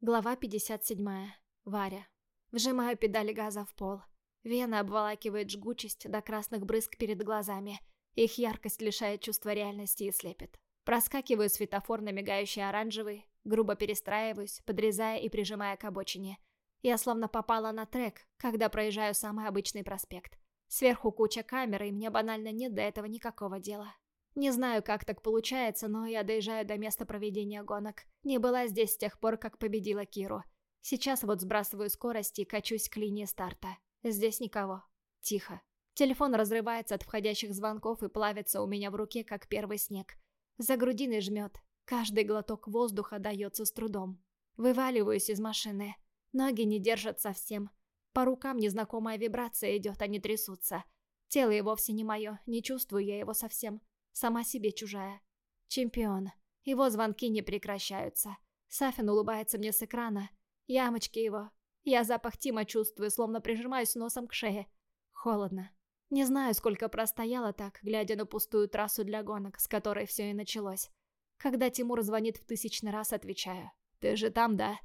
Глава 57. Варя. Вжимаю педали газа в пол. Вена обволакивает жгучесть до красных брызг перед глазами. Их яркость лишает чувства реальности и слепит. Проскакиваю светофор на мигающий оранжевый, грубо перестраиваюсь, подрезая и прижимая к обочине. Я словно попала на трек, когда проезжаю самый обычный проспект. Сверху куча камер, и мне банально нет до этого никакого дела. Не знаю, как так получается, но я доезжаю до места проведения гонок. Не была здесь с тех пор, как победила Киру. Сейчас вот сбрасываю скорость и качусь к линии старта. Здесь никого. Тихо. Телефон разрывается от входящих звонков и плавится у меня в руке, как первый снег. За грудиной жмет. Каждый глоток воздуха дается с трудом. Вываливаюсь из машины. Ноги не держат совсем. По рукам незнакомая вибрация идет, они трясутся. Тело и вовсе не мое, не чувствую я его совсем. Сама себе чужая. Чемпион. Его звонки не прекращаются. Сафин улыбается мне с экрана. Ямочки его. Я запах Тима чувствую, словно прижимаюсь носом к шее. Холодно. Не знаю, сколько простояла так, глядя на пустую трассу для гонок, с которой все и началось. Когда Тимур звонит в тысячный раз, отвечаю. «Ты же там, да?»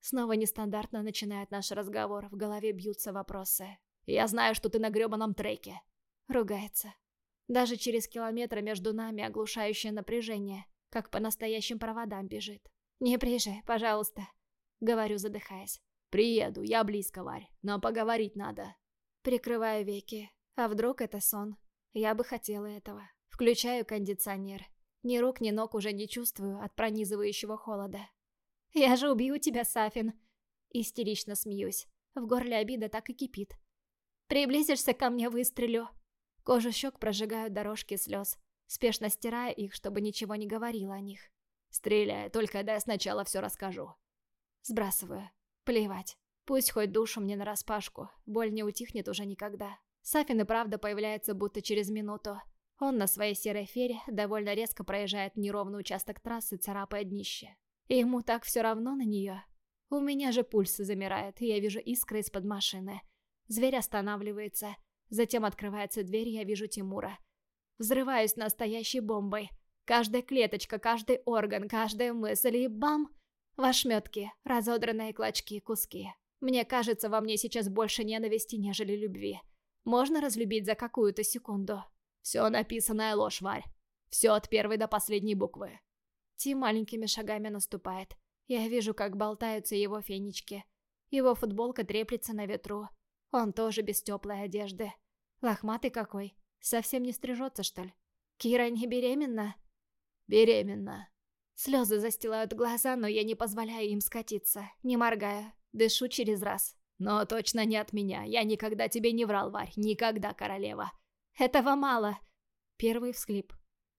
Снова нестандартно начинает наш разговор, в голове бьются вопросы. «Я знаю, что ты на гребаном треке». Ругается. Даже через километры между нами оглушающее напряжение, как по настоящим проводам бежит. «Не приезжай, пожалуйста», — говорю, задыхаясь. «Приеду, я близко, Варь, но поговорить надо». Прикрываю веки. А вдруг это сон? Я бы хотела этого. Включаю кондиционер. Ни рук, ни ног уже не чувствую от пронизывающего холода. «Я же убью тебя, Сафин!» Истерично смеюсь. В горле обида так и кипит. «Приблизишься ко мне, выстрелю!» Кожу щек прожигают дорожки слез, спешно стирая их, чтобы ничего не говорила о них. «Стреляй, только дай сначала все расскажу». Сбрасываю. Плевать. Пусть хоть душу мне нараспашку, боль не утихнет уже никогда. Сафин и правда появляется будто через минуту. Он на своей серой фере довольно резко проезжает неровный участок трассы, царапая днище. И ему так все равно на нее. У меня же пульс замирает, и я вижу искры из-под машины. Зверь останавливается, Затем открывается дверь, я вижу Тимура. Взрываюсь настоящей бомбой. Каждая клеточка, каждый орган, каждая мысль и бам! В ошметке, разодранные клочки, куски. Мне кажется, во мне сейчас больше ненависти, нежели любви. Можно разлюбить за какую-то секунду. Все написанное ложь, Варь. Все от первой до последней буквы. Тим маленькими шагами наступает. Я вижу, как болтаются его фенечки. Его футболка треплется на ветру. Он тоже без теплой одежды. Лохматый какой. Совсем не стрижется, что ли? Кира не беременна? Беременна. Слезы застилают глаза, но я не позволяю им скатиться. Не моргая. Дышу через раз. Но точно не от меня. Я никогда тебе не врал, Варь. Никогда, королева. Этого мало. Первый всхлип.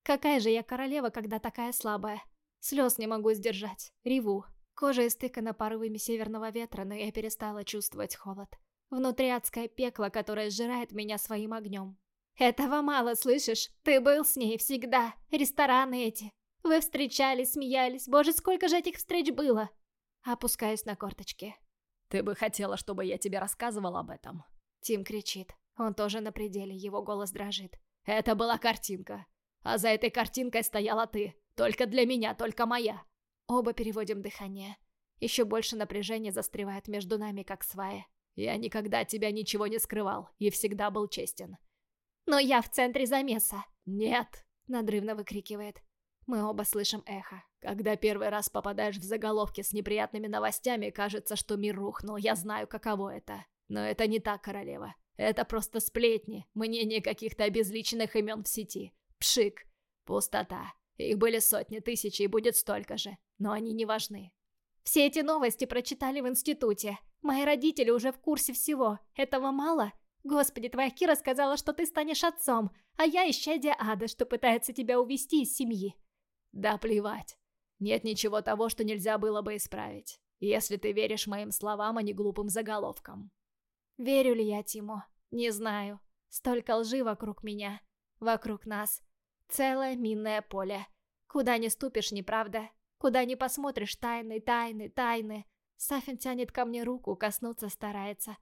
Какая же я королева, когда такая слабая? Слез не могу сдержать. Реву. Кожа истыкана порывами северного ветра, но я перестала чувствовать холод. Внутри адское пекло, которое сжирает меня своим огнем. Этого мало, слышишь? Ты был с ней всегда. Рестораны эти. Вы встречались, смеялись. Боже, сколько же этих встреч было. Опускаюсь на корточки. Ты бы хотела, чтобы я тебе рассказывал об этом? Тим кричит. Он тоже на пределе, его голос дрожит. Это была картинка. А за этой картинкой стояла ты. Только для меня, только моя. Оба переводим дыхание. Еще больше напряжения застревает между нами, как свая. Я никогда тебя ничего не скрывал и всегда был честен. Но я в центре замеса. Нет, надрывно выкрикивает. Мы оба слышим эхо. Когда первый раз попадаешь в заголовки с неприятными новостями, кажется, что мир рухнул. Я знаю, каково это. Но это не так, королева. Это просто сплетни, мнение каких-то обезличенных имен в сети. Пшик. Пустота. Их были сотни тысяч и будет столько же. Но они не важны. Все эти новости прочитали в институте. Мои родители уже в курсе всего. Этого мало? Господи, твоя Кира сказала, что ты станешь отцом, а я исчадие ада, что пытается тебя увести из семьи. Да плевать. Нет ничего того, что нельзя было бы исправить. Если ты веришь моим словам, а не глупым заголовкам. Верю ли я Тиму? Не знаю. Столько лжи вокруг меня. Вокруг нас. Целое минное поле. Куда не ступишь, неправда? Куда не посмотришь, тайны, тайны, тайны. Сафин тянет ко мне руку, коснуться старается.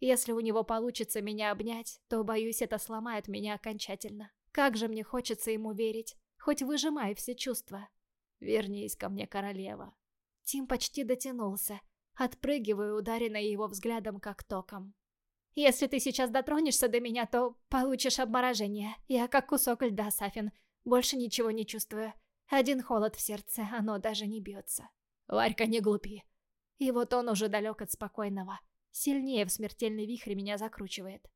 Если у него получится меня обнять, то, боюсь, это сломает меня окончательно. Как же мне хочется ему верить, хоть выжимай все чувства. Вернись ко мне, королева. Тим почти дотянулся. Отпрыгиваю, ударенная его взглядом как током. «Если ты сейчас дотронешься до меня, то получишь обморожение. Я как кусок льда, Сафин. Больше ничего не чувствую. Один холод в сердце, оно даже не бьется». «Варька, не глупи». И вот он уже далек от спокойного. Сильнее в смертельный вихрь меня закручивает.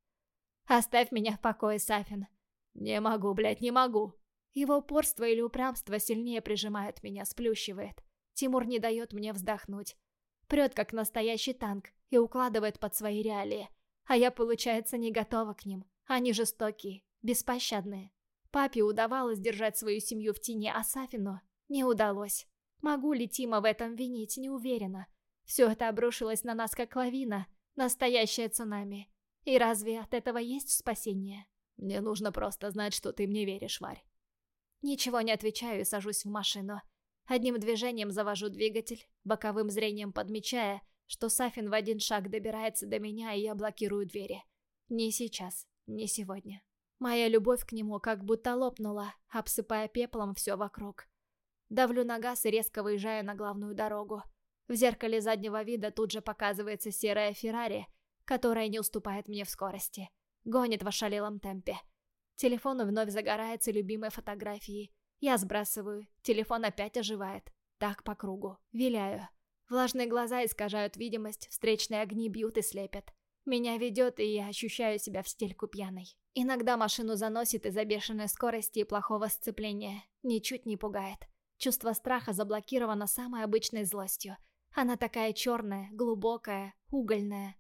«Оставь меня в покое, Сафин». «Не могу, блядь, не могу». Его упорство или упрямство сильнее прижимает меня, сплющивает. Тимур не дает мне вздохнуть. Прет, как настоящий танк, и укладывает под свои реалии. А я, получается, не готова к ним. Они жестокие, беспощадные. Папе удавалось держать свою семью в тени, а Сафину не удалось. Могу ли Тима в этом винить, не уверена. Все это обрушилось на нас как лавина, настоящее цунами. И разве от этого есть спасение? Мне нужно просто знать, что ты мне веришь, Варь. Ничего не отвечаю и сажусь в машину. Одним движением завожу двигатель, боковым зрением подмечая, что Сафин в один шаг добирается до меня, и я блокирую двери. Не сейчас, не сегодня. Моя любовь к нему как будто лопнула, обсыпая пеплом все вокруг. Давлю на газ и резко выезжаю на главную дорогу. В зеркале заднего вида тут же показывается серая Феррари, которая не уступает мне в скорости. Гонит в ошалелом темпе. Телефон вновь загорается любимой фотографией. Я сбрасываю, телефон опять оживает. Так по кругу. Виляю. Влажные глаза искажают видимость, встречные огни бьют и слепят. Меня ведет, и я ощущаю себя в стельку пьяной. Иногда машину заносит из-за бешеной скорости и плохого сцепления. Ничуть не пугает. Чувство страха заблокировано самой обычной злостью. Она такая черная, глубокая, угольная.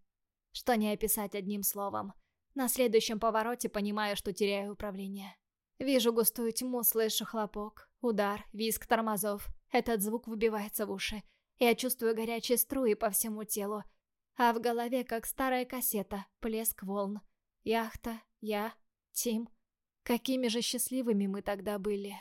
Что не описать одним словом. На следующем повороте понимаю, что теряю управление. Вижу густую тьму, слышу хлопок, удар, визг тормозов. Этот звук выбивается в уши. Я чувствую горячие струи по всему телу. А в голове, как старая кассета, плеск волн. Яхта, я, Тим. Какими же счастливыми мы тогда были.